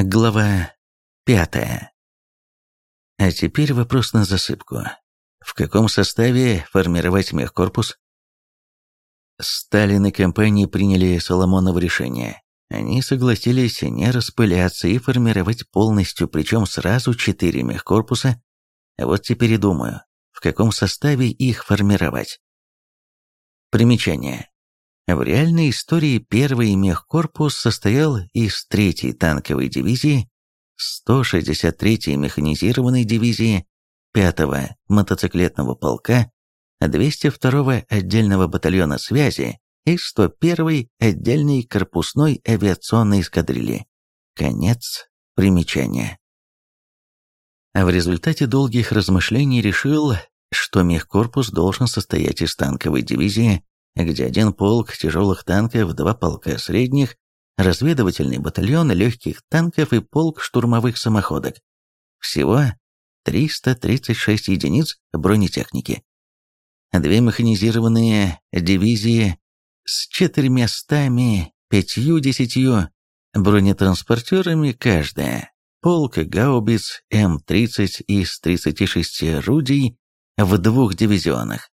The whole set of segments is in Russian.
Глава пятая. А теперь вопрос на засыпку. В каком составе формировать мехкорпус? Сталин и компании приняли Соломоново решение. Они согласились не распыляться и формировать полностью, причем сразу четыре мехкорпуса. А вот теперь и думаю, в каком составе их формировать. Примечание. В реальной истории первый мехкорпус состоял из 3-й танковой дивизии, 163-й механизированной дивизии, 5-го мотоциклетного полка, 202-го отдельного батальона связи и 101-й отдельной корпусной авиационной эскадрильи. Конец примечания. А в результате долгих размышлений решил, что мехкорпус должен состоять из танковой дивизии, где один полк тяжелых танков, два полка средних, разведывательный батальон легких танков и полк штурмовых самоходок. Всего 336 единиц бронетехники. Две механизированные дивизии с четырьмястами пятью-десятью бронетранспортерами каждая. Полк гаубиц М-30 из 36 орудий в двух дивизионах.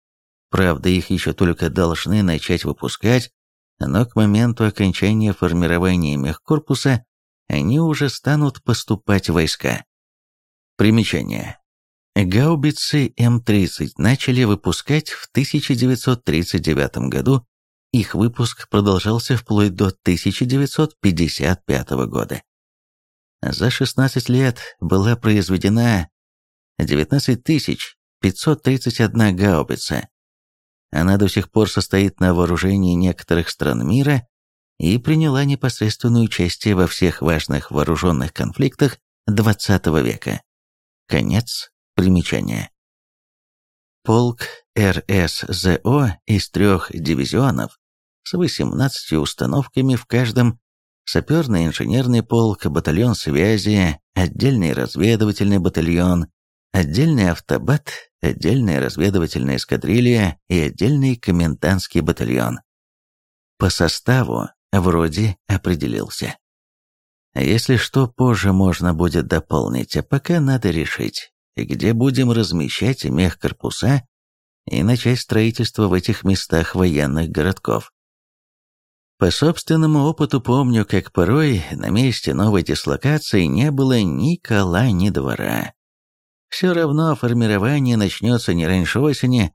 Правда, их еще только должны начать выпускать, но к моменту окончания формирования мехкорпуса они уже станут поступать в войска. Примечание. Гаубицы М-30 начали выпускать в 1939 году, их выпуск продолжался вплоть до 1955 года. За 16 лет была произведена 19 531 гаубица, она до сих пор состоит на вооружении некоторых стран мира и приняла непосредственное участие во всех важных вооруженных конфликтах XX века. Конец примечания. Полк РСЗО из трех дивизионов с 18 установками в каждом, саперный инженерный полк, батальон связи, отдельный разведывательный батальон, отдельный автобат, отдельная разведывательная эскадрилья и отдельный комендантский батальон. По составу вроде определился. Если что, позже можно будет дополнить, а пока надо решить, где будем размещать мехкорпуса и начать строительство в этих местах военных городков. По собственному опыту помню, как порой на месте новой дислокации не было ни кола, ни двора. Все равно формирование начнется не раньше осени.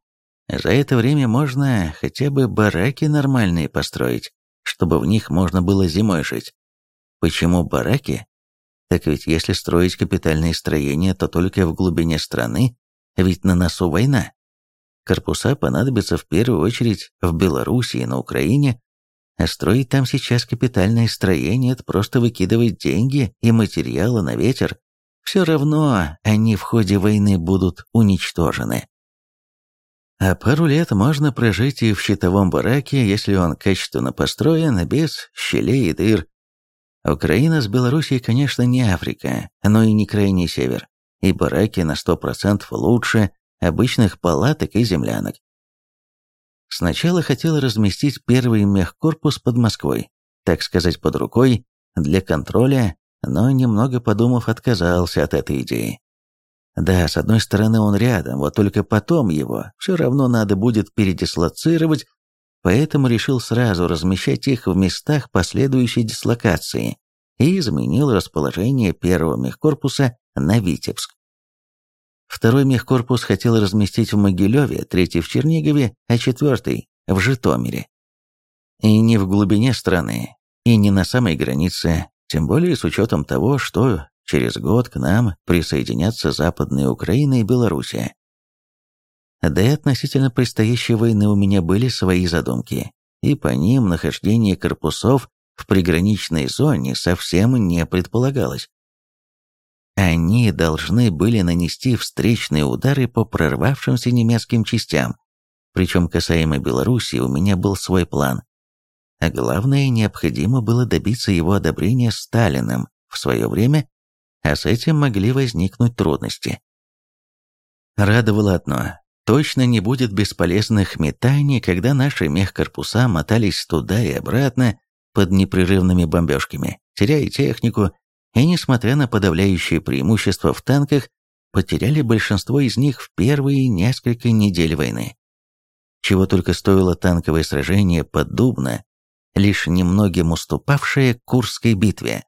За это время можно хотя бы бараки нормальные построить, чтобы в них можно было зимой жить. Почему бараки? Так ведь если строить капитальные строения, то только в глубине страны, ведь на носу война. Корпуса понадобятся в первую очередь в Белоруссии и на Украине, а строить там сейчас капитальные строения – это просто выкидывать деньги и материалы на ветер, все равно они в ходе войны будут уничтожены. А пару лет можно прожить и в щитовом бараке, если он качественно построен, без щелей и дыр. Украина с Белоруссией, конечно, не Африка, но и не крайний север, и бараки на 100% лучше обычных палаток и землянок. Сначала хотел разместить первый мехкорпус под Москвой, так сказать, под рукой, для контроля но, немного подумав, отказался от этой идеи. Да, с одной стороны он рядом, вот только потом его все равно надо будет передислоцировать, поэтому решил сразу размещать их в местах последующей дислокации и изменил расположение первого мехкорпуса на Витебск. Второй мехкорпус хотел разместить в Могилеве, третий в Чернигове, а четвертый в Житомире. И не в глубине страны, и не на самой границе, тем более с учетом того, что через год к нам присоединятся Западная Украина и Белоруссия. Да и относительно предстоящей войны у меня были свои задумки, и по ним нахождение корпусов в приграничной зоне совсем не предполагалось. Они должны были нанести встречные удары по прорвавшимся немецким частям, причем касаемо Белоруссии у меня был свой план. А главное, необходимо было добиться его одобрения Сталиным в свое время, а с этим могли возникнуть трудности. Радовало одно. Точно не будет бесполезных метаний, когда наши мехкорпуса мотались туда и обратно под непрерывными бомбежками, теряя технику и, несмотря на подавляющее преимущество в танках, потеряли большинство из них в первые несколько недель войны. Чего только стоило танковое сражение под Дубно, лишь немногим уступавшее Курской битве.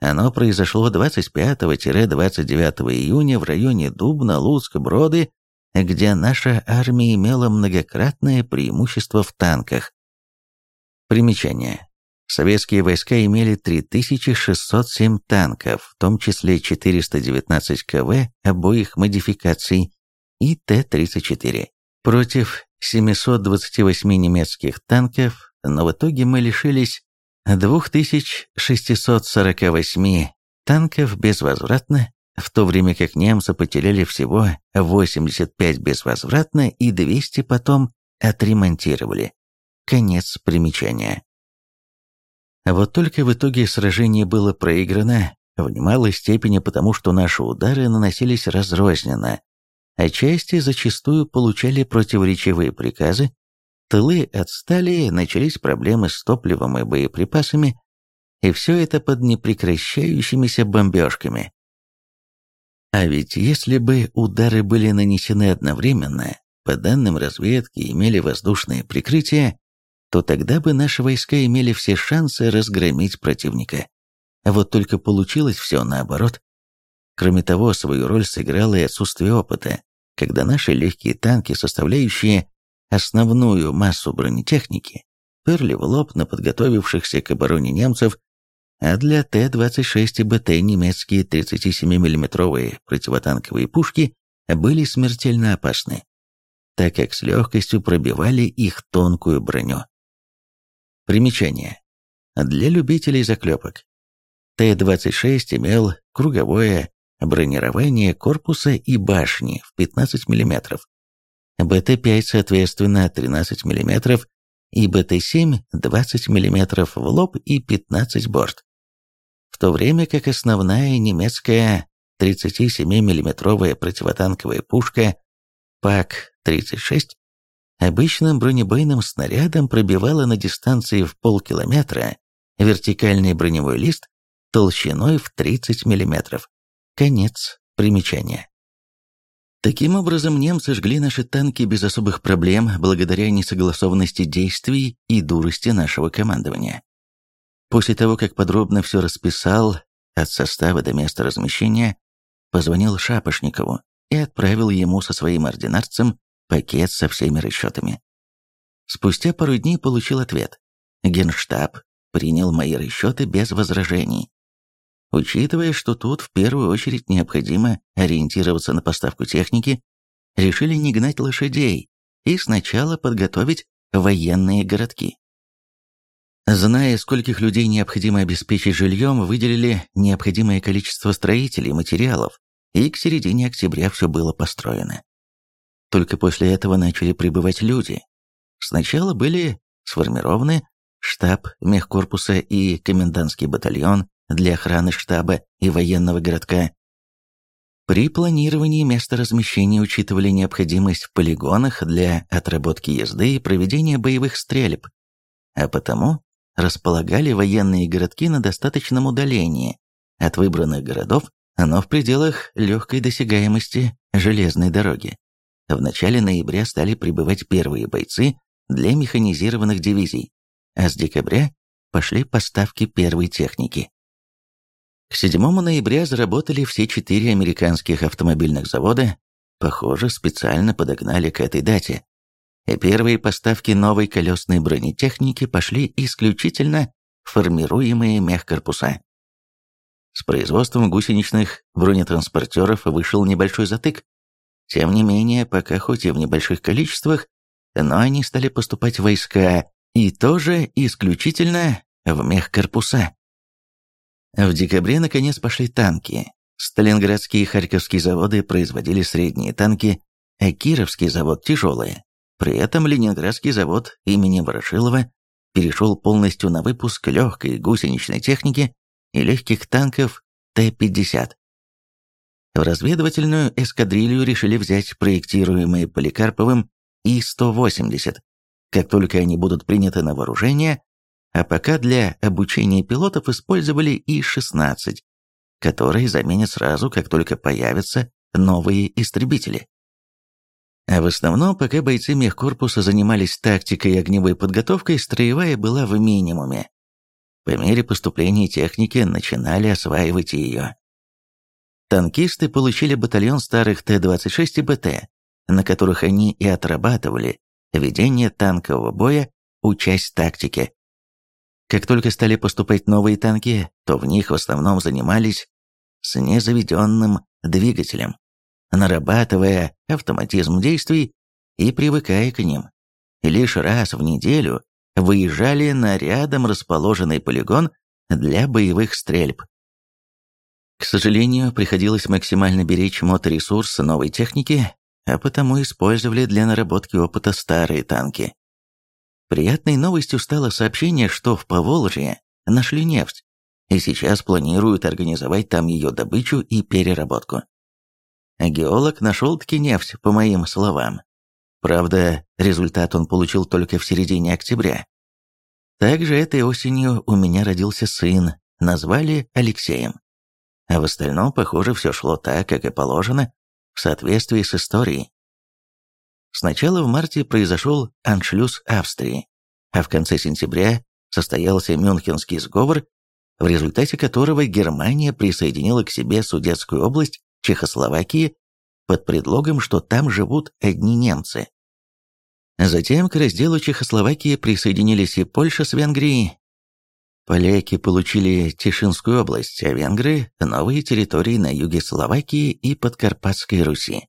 Оно произошло 25-29 июня в районе Дубна, Луцк, Броды, где наша армия имела многократное преимущество в танках. Примечание. Советские войска имели 3607 танков, в том числе 419 КВ обоих модификаций и Т-34, против 728 немецких танков, но в итоге мы лишились 2648 танков безвозвратно, в то время как немцы потеряли всего 85 безвозвратно и 200 потом отремонтировали. Конец примечания. Вот только в итоге сражение было проиграно в немалой степени потому, что наши удары наносились разрозненно, а части зачастую получали противоречивые приказы, тылы отстали, начались проблемы с топливом и боеприпасами, и все это под непрекращающимися бомбежками. А ведь если бы удары были нанесены одновременно, по данным разведки имели воздушное прикрытие, то тогда бы наши войска имели все шансы разгромить противника. А вот только получилось все наоборот. Кроме того, свою роль сыграло и отсутствие опыта, когда наши легкие танки, составляющие основную массу бронетехники, перли в лоб на подготовившихся к обороне немцев, а для Т-26 и БТ немецкие 37 миллиметровые противотанковые пушки были смертельно опасны, так как с легкостью пробивали их тонкую броню. Примечание. Для любителей заклепок. Т-26 имел круговое бронирование корпуса и башни в 15 мм. БТ-5, соответственно, 13 мм, и БТ-7 20 мм в лоб и 15 борт. В то время как основная немецкая 37 миллиметровая противотанковая пушка ПАК-36 Обычным бронебойным снарядом пробивала на дистанции в полкилометра вертикальный броневой лист толщиной в 30 мм. Конец примечания. Таким образом, немцы жгли наши танки без особых проблем благодаря несогласованности действий и дурости нашего командования. После того, как подробно все расписал, от состава до места размещения, позвонил Шапошникову и отправил ему со своим ординарцем пакет со всеми расчетами. Спустя пару дней получил ответ. Генштаб принял мои расчеты без возражений. Учитывая, что тут в первую очередь необходимо ориентироваться на поставку техники, решили не гнать лошадей и сначала подготовить военные городки. Зная, скольких людей необходимо обеспечить жильем, выделили необходимое количество строителей и материалов, и к середине октября все было построено. Только после этого начали прибывать люди. Сначала были сформированы штаб мехкорпуса и комендантский батальон для охраны штаба и военного городка. При планировании места размещения учитывали необходимость в полигонах для отработки езды и проведения боевых стрельб, а потому располагали военные городки на достаточном удалении от выбранных городов, но в пределах легкой досягаемости железной дороги. В начале ноября стали прибывать первые бойцы для механизированных дивизий, а с декабря пошли поставки первой техники. К 7 ноября заработали все четыре американских автомобильных завода, похоже, специально подогнали к этой дате. И первые поставки новой колесной бронетехники пошли исключительно формируемые мехкорпуса. С производством гусеничных бронетранспортеров вышел небольшой затык, тем не менее, пока хоть и в небольших количествах, но они стали поступать в войска, и тоже исключительно в мехкорпуса. В декабре наконец пошли танки. Сталинградские и Харьковские заводы производили средние танки, а Кировский завод – тяжелые. При этом Ленинградский завод имени Ворошилова перешел полностью на выпуск легкой гусеничной техники и легких танков Т-50. В разведывательную эскадрилью решили взять проектируемые Поликарповым И-180, как только они будут приняты на вооружение, а пока для обучения пилотов использовали И-16, которые заменят сразу, как только появятся новые истребители. А в основном, пока бойцы мехкорпуса занимались тактикой и огневой подготовкой, строевая была в минимуме. По мере поступления техники начинали осваивать ее. Танкисты получили батальон старых Т-26 и БТ, на которых они и отрабатывали ведение танкового боя, учась тактике. Как только стали поступать новые танки, то в них в основном занимались с незаведенным двигателем, нарабатывая автоматизм действий и привыкая к ним. лишь раз в неделю выезжали на рядом расположенный полигон для боевых стрельб. К сожалению, приходилось максимально беречь моторесурс новой техники, а потому использовали для наработки опыта старые танки. Приятной новостью стало сообщение, что в Поволжье нашли нефть, и сейчас планируют организовать там ее добычу и переработку. Геолог нашел-таки нефть, по моим словам. Правда, результат он получил только в середине октября. Также этой осенью у меня родился сын, назвали Алексеем. А в остальном, похоже, все шло так, как и положено, в соответствии с историей. Сначала в марте произошел аншлюз Австрии, а в конце сентября состоялся Мюнхенский сговор, в результате которого Германия присоединила к себе Судетскую область Чехословакии под предлогом, что там живут одни немцы. Затем к разделу Чехословакии присоединились и Польша с Венгрией. Поляки получили Тишинскую область, а венгры – новые территории на юге Словакии и Подкарпатской Руси.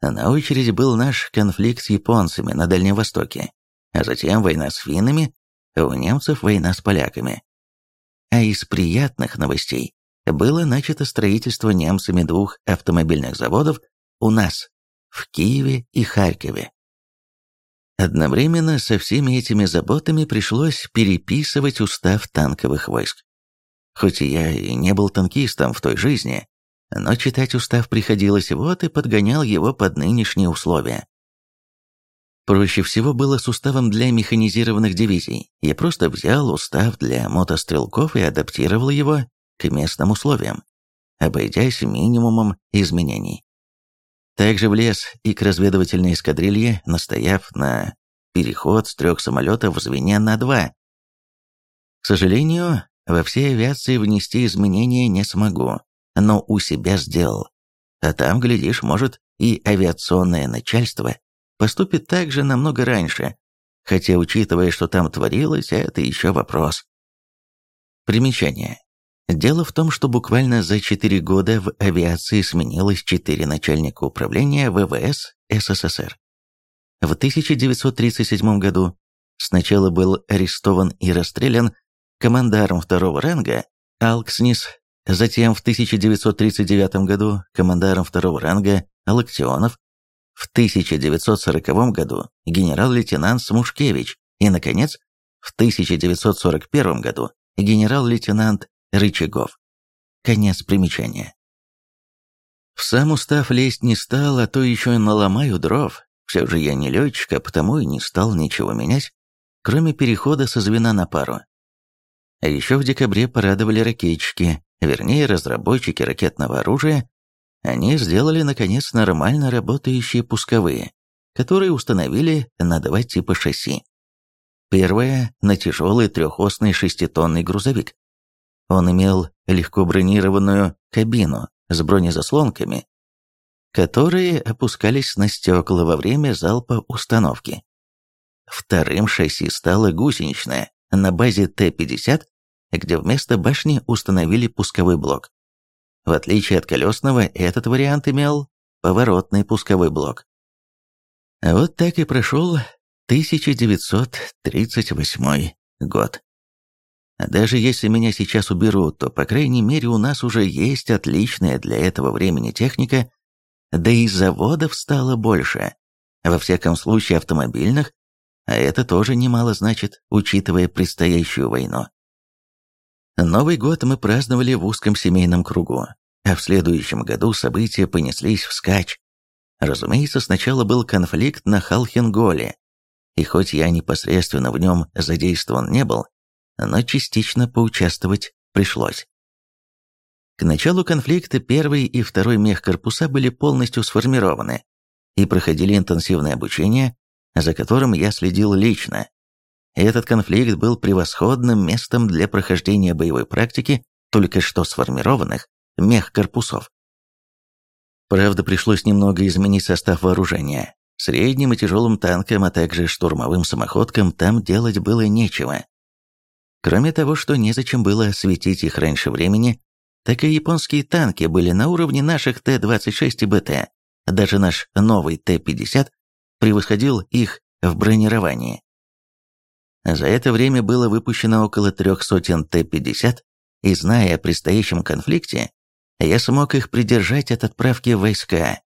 На очереди был наш конфликт с японцами на Дальнем Востоке, а затем война с финнами, у немцев война с поляками. А из приятных новостей было начато строительство немцами двух автомобильных заводов у нас, в Киеве и Харькове. Одновременно со всеми этими заботами пришлось переписывать устав танковых войск. Хоть я и не был танкистом в той жизни, но читать устав приходилось, вот и подгонял его под нынешние условия. Проще всего было с уставом для механизированных дивизий. Я просто взял устав для мотострелков и адаптировал его к местным условиям, обойдясь минимумом изменений. Также влез и к разведывательной эскадрилье, настояв на переход с трех самолетов в звене на два. К сожалению, во всей авиации внести изменения не смогу, но у себя сделал. А там, глядишь, может, и авиационное начальство поступит так же намного раньше, хотя, учитывая, что там творилось, это еще вопрос. Примечание. Дело в том, что буквально за 4 года в авиации сменилось 4 начальника управления ВВС СССР. В 1937 году сначала был арестован и расстрелян командарм второго ранга Алкснис, затем в 1939 году командарм второго ранга Локтионов, в 1940 году генерал-лейтенант Смушкевич и, наконец, в 1941 году генерал-лейтенант рычагов. Конец примечания. В сам устав лезть не стал, а то еще и наломаю дров. Все же я не летчик, а потому и не стал ничего менять, кроме перехода со звена на пару. А еще в декабре порадовали ракетчики, вернее разработчики ракетного оружия. Они сделали, наконец, нормально работающие пусковые, которые установили на два типа шасси. Первое – на тяжелый трехосный шеститонный грузовик. Он имел легко бронированную кабину с бронезаслонками, которые опускались на стекла во время залпа установки. Вторым шасси стало гусеничное на базе Т-50, где вместо башни установили пусковой блок. В отличие от колесного, этот вариант имел поворотный пусковой блок. Вот так и прошел 1938 год. Даже если меня сейчас уберут, то, по крайней мере, у нас уже есть отличная для этого времени техника, да и заводов стало больше. Во всяком случае, автомобильных, а это тоже немало значит, учитывая предстоящую войну. Новый год мы праздновали в узком семейном кругу, а в следующем году события понеслись вскачь. Разумеется, сначала был конфликт на Халхенголе, и хоть я непосредственно в нем задействован не был, но частично поучаствовать пришлось. К началу конфликта первый и второй мехкорпуса были полностью сформированы и проходили интенсивное обучение, за которым я следил лично. Этот конфликт был превосходным местом для прохождения боевой практики только что сформированных мехкорпусов. Правда, пришлось немного изменить состав вооружения. Средним и тяжелым танкам, а также штурмовым самоходкам там делать было нечего. Кроме того, что незачем было светить их раньше времени, так и японские танки были на уровне наших Т-26 и БТ. Даже наш новый Т-50 превосходил их в бронировании. За это время было выпущено около трех сотен Т-50, и зная о предстоящем конфликте, я смог их придержать от отправки в войска.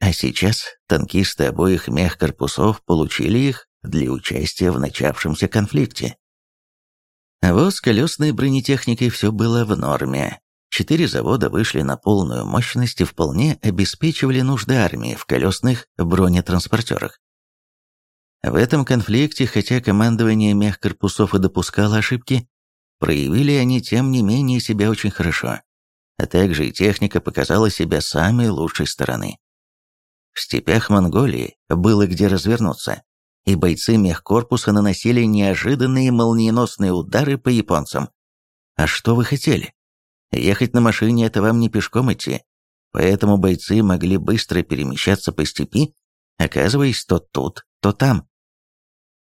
А сейчас танкисты обоих мехкорпусов получили их для участия в начавшемся конфликте. А вот с колесной бронетехникой все было в норме. Четыре завода вышли на полную мощность и вполне обеспечивали нужды армии в колесных бронетранспортерах. В этом конфликте, хотя командование мехкорпусов и допускало ошибки, проявили они тем не менее себя очень хорошо, а также и техника показала себя самой лучшей стороны. В степях Монголии было где развернуться, и бойцы мехкорпуса наносили неожиданные молниеносные удары по японцам. А что вы хотели? Ехать на машине – это вам не пешком идти, поэтому бойцы могли быстро перемещаться по степи, оказываясь то тут, то там.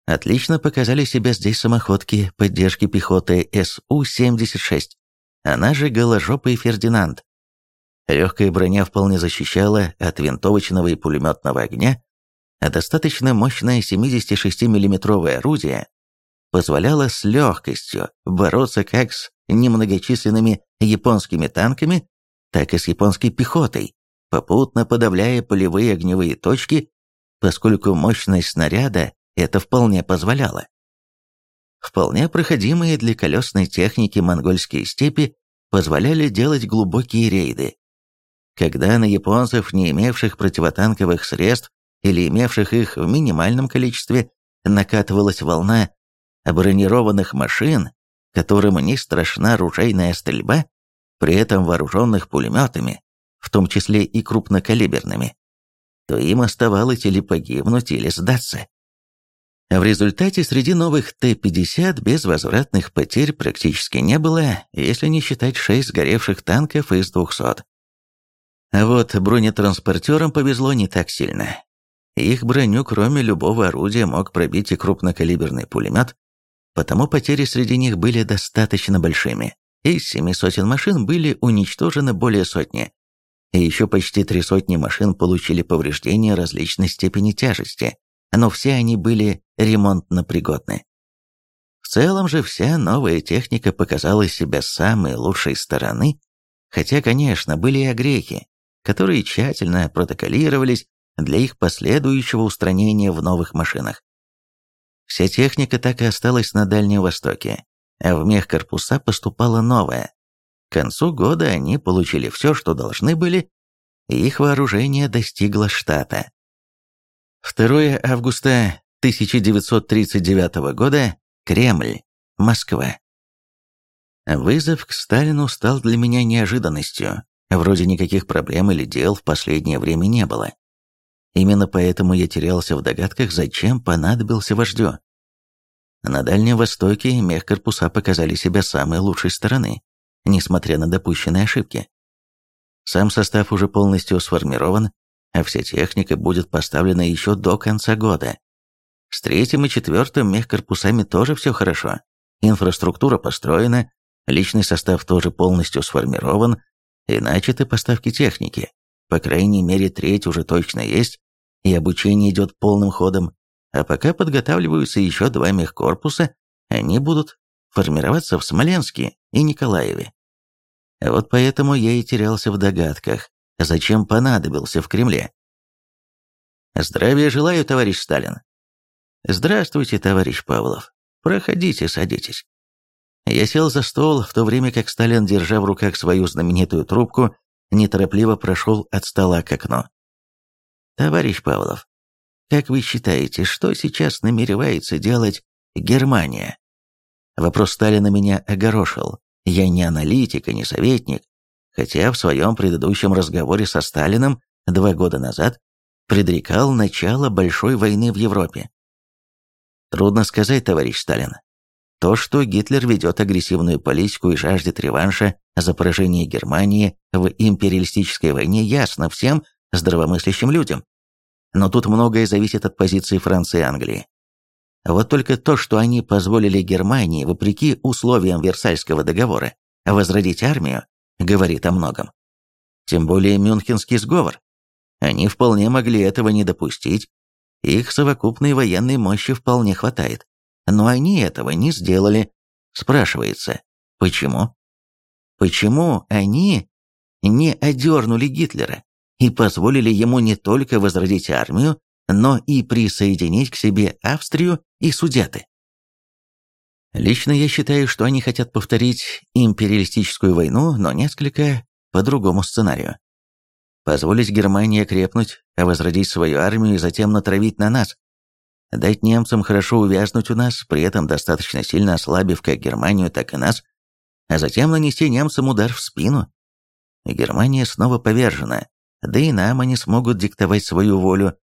Отлично показали себя здесь самоходки поддержки пехоты СУ-76, она же голожопый Фердинанд. Легкая броня вполне защищала от винтовочного и пулеметного огня, а достаточно мощное 76 миллиметровое орудие позволяло с легкостью бороться как с немногочисленными японскими танками, так и с японской пехотой, попутно подавляя полевые огневые точки, поскольку мощность снаряда это вполне позволяла. Вполне проходимые для колесной техники монгольские степи позволяли делать глубокие рейды. Когда на японцев, не имевших противотанковых средств или имевших их в минимальном количестве, накатывалась волна бронированных машин, которым не страшна ружейная стрельба, при этом вооруженных пулеметами, в том числе и крупнокалиберными, то им оставалось или погибнуть, или сдаться. В результате среди новых Т-50 безвозвратных потерь практически не было, если не считать шесть сгоревших танков из 200. А вот бронетранспортерам повезло не так сильно. Их броню, кроме любого орудия, мог пробить и крупнокалиберный пулемет, потому потери среди них были достаточно большими. Из семи сотен машин были уничтожены более сотни, и еще почти три сотни машин получили повреждения различной степени тяжести, но все они были ремонтно пригодны. В целом же вся новая техника показала себя с самой лучшей стороны, хотя, конечно, были и огрехи, которые тщательно протоколировались для их последующего устранения в новых машинах. Вся техника так и осталась на Дальнем Востоке, а в мехкорпуса поступала новая. К концу года они получили все, что должны были, и их вооружение достигло штата. 2 августа 1939 года, Кремль, Москва. Вызов к Сталину стал для меня неожиданностью. Вроде никаких проблем или дел в последнее время не было. Именно поэтому я терялся в догадках, зачем понадобился вождю. На Дальнем Востоке мехкорпуса показали себя самой лучшей стороны, несмотря на допущенные ошибки. Сам состав уже полностью сформирован, а вся техника будет поставлена еще до конца года. С третьим и четвертым мехкорпусами тоже все хорошо. Инфраструктура построена, личный состав тоже полностью сформирован, и начаты поставки техники. По крайней мере, треть уже точно есть, и обучение идет полным ходом, а пока подготавливаются еще два мехкорпуса, они будут формироваться в Смоленске и Николаеве. Вот поэтому я и терялся в догадках, зачем понадобился в Кремле. Здравия желаю, товарищ Сталин. Здравствуйте, товарищ Павлов. Проходите, садитесь. Я сел за стол, в то время как Сталин, держа в руках свою знаменитую трубку, неторопливо прошел от стола к окну. «Товарищ Павлов, как вы считаете, что сейчас намеревается делать Германия?» Вопрос Сталина меня огорошил. Я не аналитик и не советник, хотя в своем предыдущем разговоре со Сталиным два года назад предрекал начало большой войны в Европе. Трудно сказать, товарищ Сталин. То, что Гитлер ведет агрессивную политику и жаждет реванша за поражение Германии в империалистической войне, ясно всем здравомыслящим людям. Но тут многое зависит от позиции Франции и Англии. Вот только то, что они позволили Германии, вопреки условиям Версальского договора, возродить армию, говорит о многом. Тем более Мюнхенский сговор. Они вполне могли этого не допустить. Их совокупной военной мощи вполне хватает. Но они этого не сделали. Спрашивается, почему? Почему они не одернули Гитлера и позволили ему не только возродить армию, но и присоединить к себе Австрию и Судеты? Лично я считаю, что они хотят повторить империалистическую войну, но несколько по другому сценарию. Позволить Германии крепнуть, а возродить свою армию и затем натравить на нас. Дать немцам хорошо увязнуть у нас, при этом достаточно сильно ослабив как Германию, так и нас, а затем нанести немцам удар в спину. Германия снова повержена, да и нам они смогут диктовать свою волю.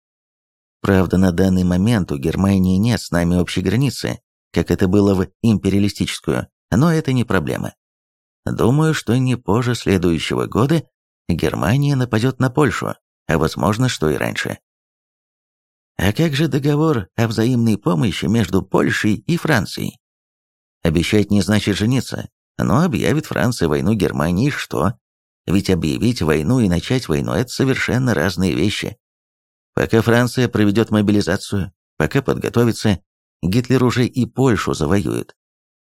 Правда, на данный момент у Германии нет с нами общей границы, как это было в империалистическую, но это не проблема. Думаю, что не позже следующего года Германия нападет на Польшу, а возможно, что и раньше. А как же договор о взаимной помощи между Польшей и Францией? Обещать не значит жениться, но объявит Франция войну Германии что? Ведь объявить войну и начать войну – это совершенно разные вещи. Пока Франция проведет мобилизацию, пока подготовится, Гитлер уже и Польшу завоюет.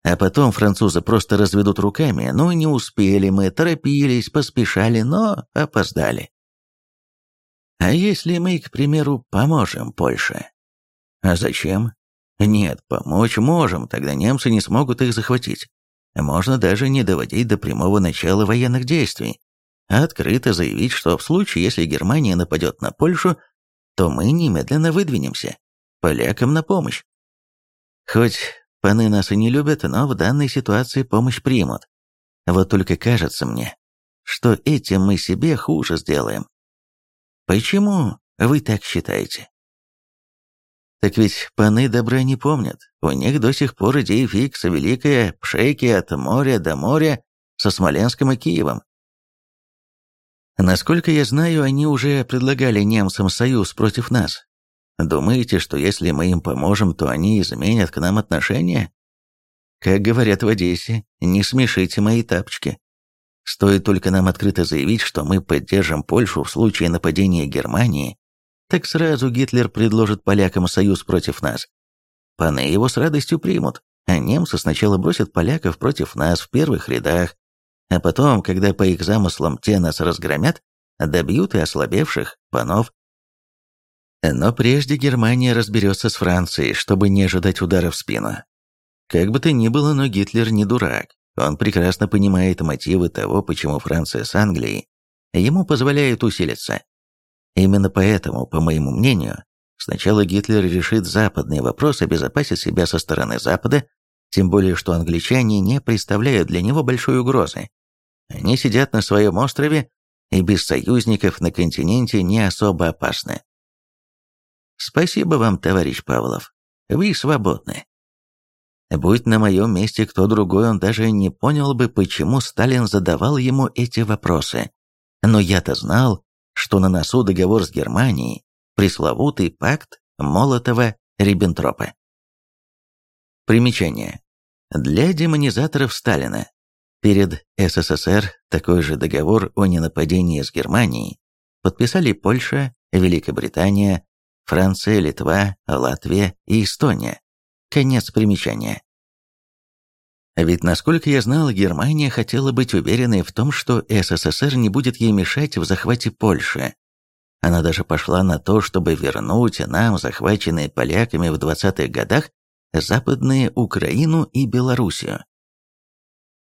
А потом французы просто разведут руками, ну не успели мы, торопились, поспешали, но опоздали. А если мы, к примеру, поможем Польше? А зачем? Нет, помочь можем, тогда немцы не смогут их захватить. Можно даже не доводить до прямого начала военных действий, а открыто заявить, что в случае, если Германия нападет на Польшу, то мы немедленно выдвинемся, полякам на помощь. Хоть паны нас и не любят, но в данной ситуации помощь примут. Вот только кажется мне, что этим мы себе хуже сделаем. Почему вы так считаете? Так ведь паны добра не помнят. У них до сих пор идея фикса великая, пшейки от моря до моря со Смоленском и Киевом. Насколько я знаю, они уже предлагали немцам союз против нас. Думаете, что если мы им поможем, то они изменят к нам отношения? Как говорят в Одессе, не смешите мои тапочки. Стоит только нам открыто заявить, что мы поддержим Польшу в случае нападения Германии, так сразу Гитлер предложит полякам союз против нас. Паны его с радостью примут, а немцы сначала бросят поляков против нас в первых рядах, а потом, когда по их замыслам те нас разгромят, добьют и ослабевших панов. Но прежде Германия разберется с Францией, чтобы не ожидать удара в спину. Как бы то ни было, но Гитлер не дурак. Он прекрасно понимает мотивы того, почему Франция с Англией ему позволяют усилиться. Именно поэтому, по моему мнению, сначала Гитлер решит западный вопрос, обезопасит себя со стороны Запада, тем более что англичане не представляют для него большой угрозы. Они сидят на своем острове и без союзников на континенте не особо опасны. Спасибо вам, товарищ Павлов. Вы свободны. Будь на моем месте кто другой, он даже не понял бы, почему Сталин задавал ему эти вопросы. Но я-то знал, что на носу договор с Германией, пресловутый пакт Молотова-Риббентропа. Примечание. Для демонизаторов Сталина. Перед СССР такой же договор о ненападении с Германией подписали Польша, Великобритания, Франция, Литва, Латвия и Эстония. Конец примечания. Ведь, насколько я знал, Германия хотела быть уверенной в том, что СССР не будет ей мешать в захвате Польши. Она даже пошла на то, чтобы вернуть нам, захваченные поляками в 20-х годах, Западные Украину и Белоруссию.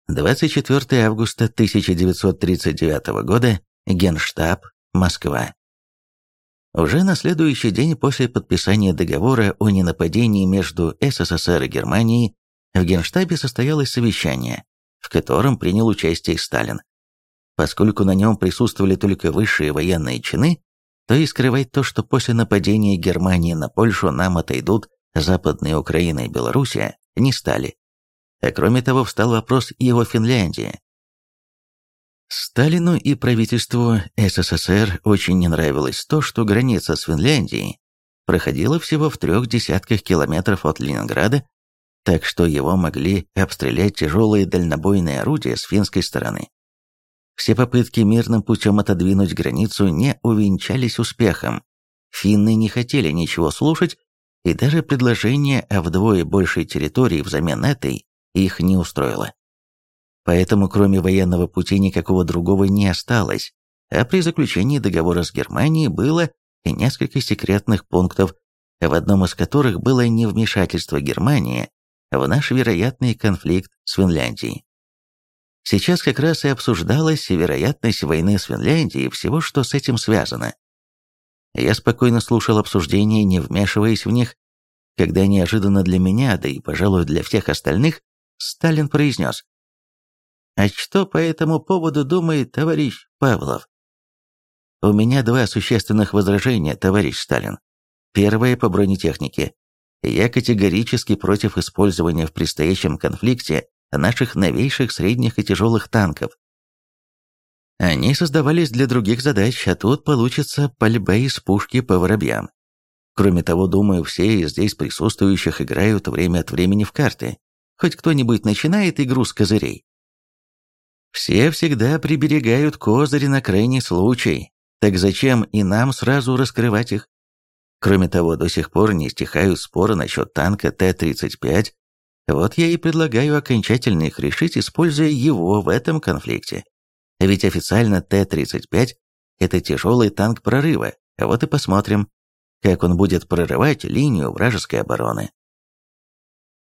24 августа 1939 года, Генштаб, Москва. Уже на следующий день после подписания договора о ненападении между СССР и Германией в Генштабе состоялось совещание, в котором принял участие Сталин. Поскольку на нем присутствовали только высшие военные чины, то и скрывать то, что после нападения Германии на Польшу нам отойдут Западная Украина и Белоруссия, не стали. А кроме того, встал вопрос его Финляндии. Сталину и правительству СССР очень не нравилось то, что граница с Финляндией проходила всего в трех десятках километров от Ленинграда, так что его могли обстрелять тяжелые дальнобойные орудия с финской стороны. Все попытки мирным путем отодвинуть границу не увенчались успехом. Финны не хотели ничего слушать, и даже предложение о вдвое большей территории взамен этой их не устроило. Поэтому кроме военного пути никакого другого не осталось, а при заключении договора с Германией было и несколько секретных пунктов, в одном из которых было невмешательство Германии в наш вероятный конфликт с Финляндией. Сейчас как раз и обсуждалась вероятность войны с Финляндией и всего, что с этим связано. Я спокойно слушал обсуждения, не вмешиваясь в них, когда неожиданно для меня, да и, пожалуй, для всех остальных, Сталин произнес. «А что по этому поводу думает товарищ Павлов?» «У меня два существенных возражения, товарищ Сталин. Первое по бронетехнике. Я категорически против использования в предстоящем конфликте наших новейших средних и тяжелых танков. Они создавались для других задач, а тут получится пальба из пушки по воробьям. Кроме того, думаю, все здесь присутствующих играют время от времени в карты. Хоть кто-нибудь начинает игру с козырей. Все всегда приберегают козыри на крайний случай, так зачем и нам сразу раскрывать их? Кроме того, до сих пор не стихают споры насчет танка Т-35 вот я и предлагаю окончательно их решить, используя его в этом конфликте. Ведь официально Т-35 – это тяжелый танк прорыва, вот и посмотрим, как он будет прорывать линию вражеской обороны.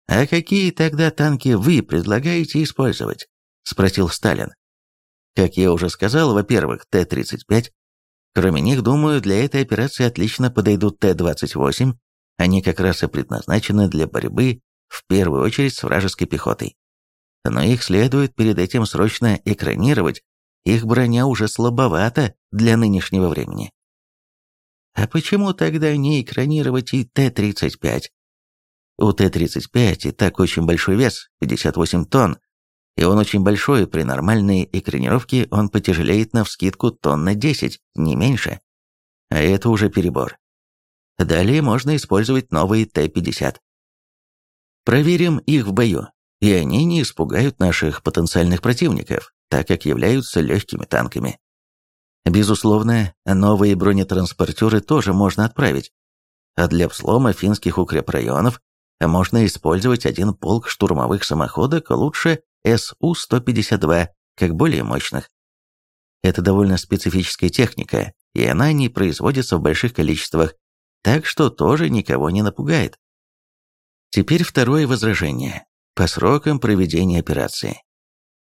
«А какие тогда танки вы предлагаете использовать?» – спросил Сталин. Как я уже сказал, во-первых, Т-35. Кроме них, думаю, для этой операции отлично подойдут Т-28. Они как раз и предназначены для борьбы в первую очередь с вражеской пехотой. Но их следует перед этим срочно экранировать, их броня уже слабовата для нынешнего времени. А почему тогда не экранировать и Т-35? У Т-35 и так очень большой вес, 58 тонн, и он очень большой, при нормальной экранировке он потяжелеет на вскидку тонн на 10, не меньше. А это уже перебор. Далее можно использовать новые Т-50. Проверим их в бою, и они не испугают наших потенциальных противников, так как являются легкими танками. Безусловно, новые бронетранспортеры тоже можно отправить, а для взлома финских укрепрайонов можно использовать один полк штурмовых самоходок, лучше СУ-152, как более мощных. Это довольно специфическая техника, и она не производится в больших количествах, так что тоже никого не напугает. Теперь второе возражение. По срокам проведения операции.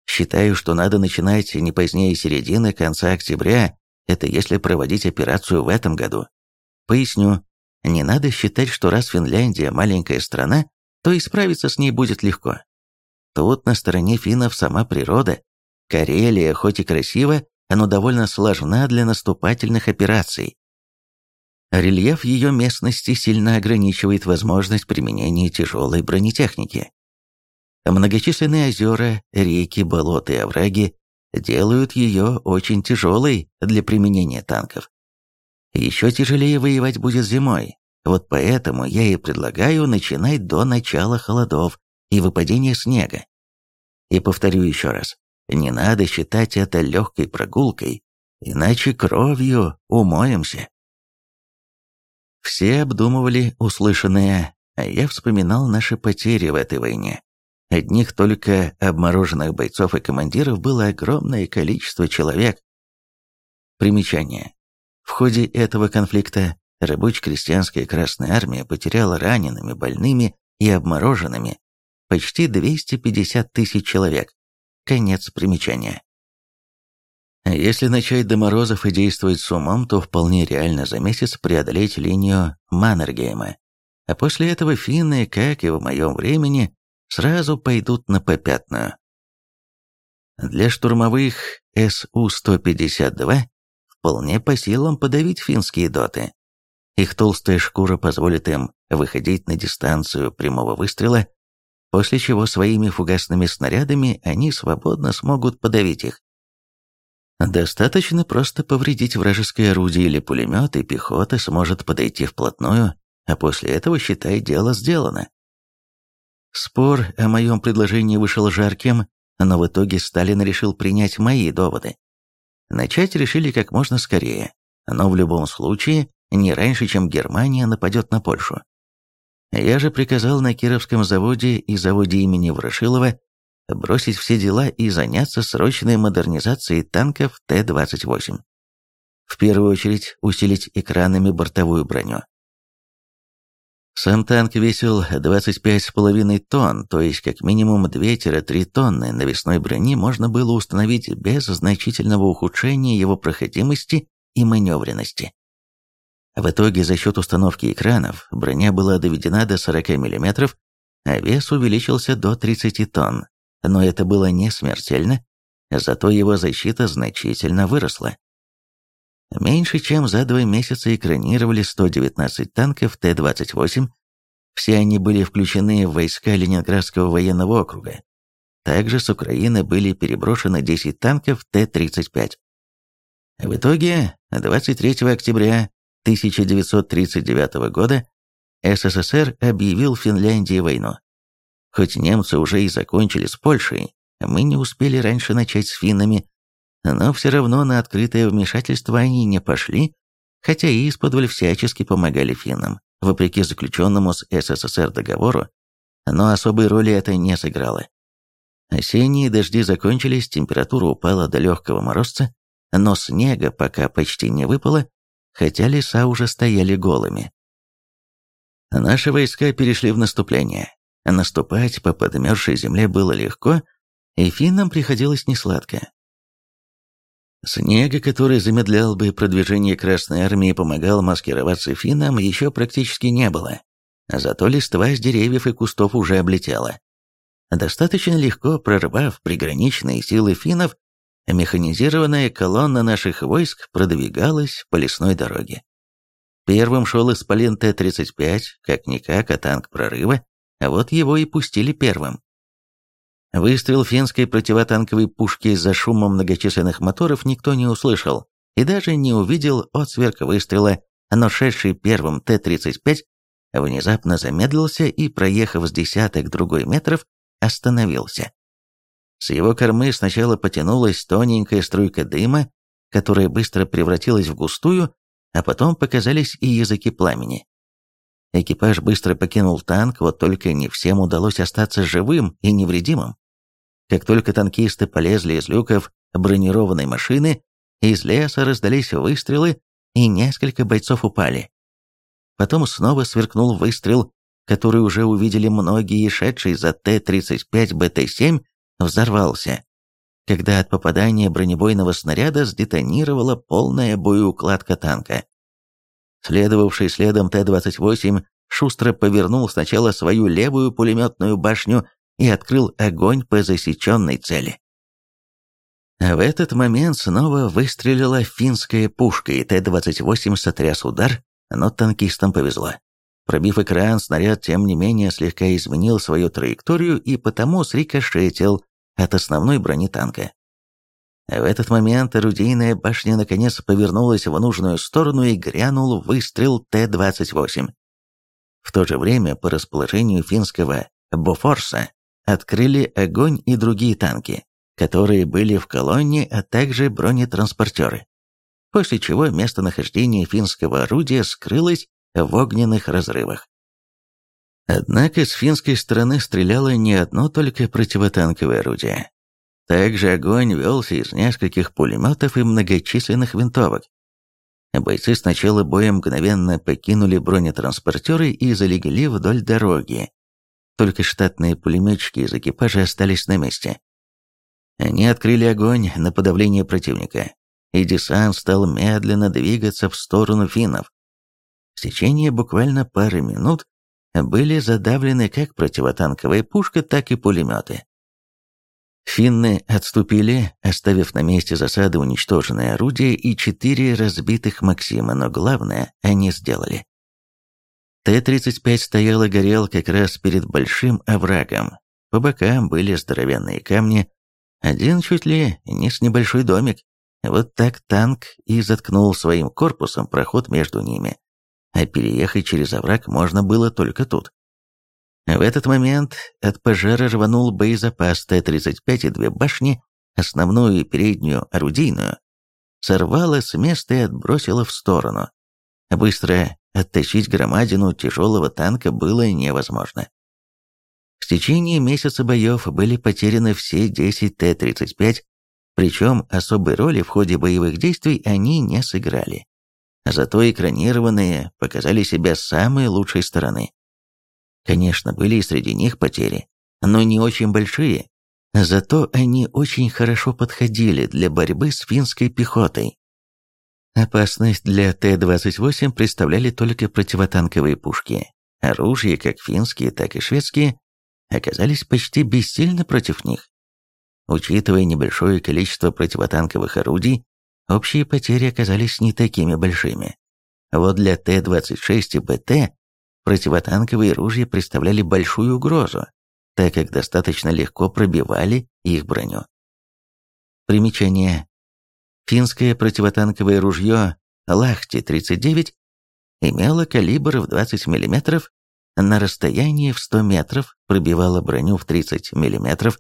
Считаю, что надо начинать не позднее середины конца октября, это если проводить операцию в этом году. Поясню, не надо считать, что раз Финляндия маленькая страна, то и справиться с ней будет легко. Тут на стороне финнов сама природа. Карелия, хоть и красива, но довольно сложна для наступательных операций. Рельеф ее местности сильно ограничивает возможность применения тяжелой бронетехники. Многочисленные озера, реки, болота и овраги делают ее очень тяжелой для применения танков. Еще тяжелее воевать будет зимой, вот поэтому я и предлагаю начинать до начала холодов и выпадения снега. И повторю еще раз, не надо считать это легкой прогулкой, иначе кровью умоемся. Все обдумывали услышанное, а я вспоминал наши потери в этой войне. Одних только обмороженных бойцов и командиров было огромное количество человек. Примечание. В ходе этого конфликта рабоче-крестьянская Красная Армия потеряла ранеными, больными и обмороженными почти 250 тысяч человек. Конец примечания. Если начать до морозов и действовать с умом, то вполне реально за месяц преодолеть линию Маннергейма. А после этого финны, как и в моем времени, сразу пойдут на попятную. Для штурмовых СУ-152 вполне по силам подавить финские доты. Их толстая шкура позволит им выходить на дистанцию прямого выстрела, после чего своими фугасными снарядами они свободно смогут подавить их. Достаточно просто повредить вражеское орудие или пулемет, и пехота сможет подойти вплотную, а после этого, считай, дело сделано. Спор о моем предложении вышел жарким, но в итоге Сталин решил принять мои доводы. Начать решили как можно скорее, но в любом случае не раньше, чем Германия нападет на Польшу. Я же приказал на Кировском заводе и заводе имени Ворошилова бросить все дела и заняться срочной модернизацией танков Т-28. В первую очередь усилить экранами бортовую броню. Сам танк весил 25,5 тонн, то есть как минимум 2-3 тонны навесной брони можно было установить без значительного ухудшения его проходимости и маневренности. В итоге за счет установки экранов броня была доведена до 40 мм, а вес увеличился до 30 тонн, но это было не смертельно, зато его защита значительно выросла. Меньше чем за два месяца экранировали 119 танков Т-28, все они были включены в войска Ленинградского военного округа. Также с Украины были переброшены 10 танков Т-35. В итоге, 23 октября 1939 года СССР объявил Финляндии войну. Хоть немцы уже и закончили с Польшей, мы не успели раньше начать с финнами, но все равно на открытое вмешательство они не пошли, хотя и исподволь всячески помогали финнам, вопреки заключенному с СССР договору, но особой роли это не сыграло. Осенние дожди закончились, температура упала до легкого морозца, но снега пока почти не выпало, хотя леса уже стояли голыми. Наши войска перешли в наступление. Наступать по подмерзшей земле было легко, и финнам приходилось несладко. Снега, который замедлял бы продвижение Красной Армии и помогал маскироваться финнам, еще практически не было. Зато листва с деревьев и кустов уже облетела. Достаточно легко прорвав приграничные силы финнов, механизированная колонна наших войск продвигалась по лесной дороге. Первым шел исполин Т-35, как-никак, а танк прорыва, а вот его и пустили первым. Выстрел финской противотанковой пушки за шумом многочисленных моторов никто не услышал и даже не увидел отсверк выстрела, но шедший первым Т-35 внезапно замедлился и, проехав с десяток другой метров, остановился. С его кормы сначала потянулась тоненькая струйка дыма, которая быстро превратилась в густую, а потом показались и языки пламени. Экипаж быстро покинул танк, вот только не всем удалось остаться живым и невредимым. Как только танкисты полезли из люков бронированной машины, из леса раздались выстрелы, и несколько бойцов упали. Потом снова сверкнул выстрел, который уже увидели многие, шедший за Т-35 БТ-7, взорвался, когда от попадания бронебойного снаряда сдетонировала полная боеукладка танка. Следовавший следом Т-28 шустро повернул сначала свою левую пулеметную башню и открыл огонь по засеченной цели. А в этот момент снова выстрелила финская пушка, и Т-28 сотряс удар, но танкистам повезло. Пробив экран, снаряд, тем не менее, слегка изменил свою траекторию и потому срикошетил от основной брони танка. В этот момент орудийная башня наконец повернулась в нужную сторону и грянул выстрел Т-28. В то же время по расположению финского Бофорса открыли огонь и другие танки, которые были в колонне, а также бронетранспортеры. После чего местонахождение финского орудия скрылось в огненных разрывах. Однако с финской стороны стреляло не одно только противотанковое орудие. Также огонь велся из нескольких пулеметов и многочисленных винтовок. Бойцы с начала боя мгновенно покинули бронетранспортеры и залегли вдоль дороги, только штатные пулеметчики из экипажа остались на месте. Они открыли огонь на подавление противника, и десант стал медленно двигаться в сторону финнов. В течение буквально пары минут были задавлены как противотанковая пушка, так и пулеметы. Финны отступили, оставив на месте засады уничтоженные орудия и четыре разбитых «Максима», но главное они сделали. Т-35 стоял и горел как раз перед большим оврагом. По бокам были здоровенные камни, один чуть ли не с небольшой домик. Вот так танк и заткнул своим корпусом проход между ними. А переехать через овраг можно было только тут. В этот момент от пожара рванул боезапас Т-35 и две башни, основную и переднюю орудийную, сорвало с места и отбросило в сторону. Быстро оттащить громадину тяжелого танка было невозможно. В течение месяца боев были потеряны все 10 Т-35, причем особой роли в ходе боевых действий они не сыграли. Зато экранированные показали себя с самой лучшей стороны. Конечно, были и среди них потери, но не очень большие. Зато они очень хорошо подходили для борьбы с финской пехотой. Опасность для Т-28 представляли только противотанковые пушки. Оружие, как финские, так и шведские, оказались почти бессильны против них. Учитывая небольшое количество противотанковых орудий, общие потери оказались не такими большими. Вот для Т-26 и БТ противотанковые ружья представляли большую угрозу, так как достаточно легко пробивали их броню. Примечание. Финское противотанковое ружье Лахти-39 имело калибр в 20 мм, на расстоянии в 100 метров пробивало броню в 30 мм,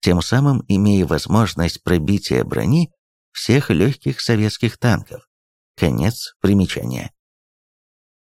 тем самым имея возможность пробития брони всех легких советских танков. Конец примечания.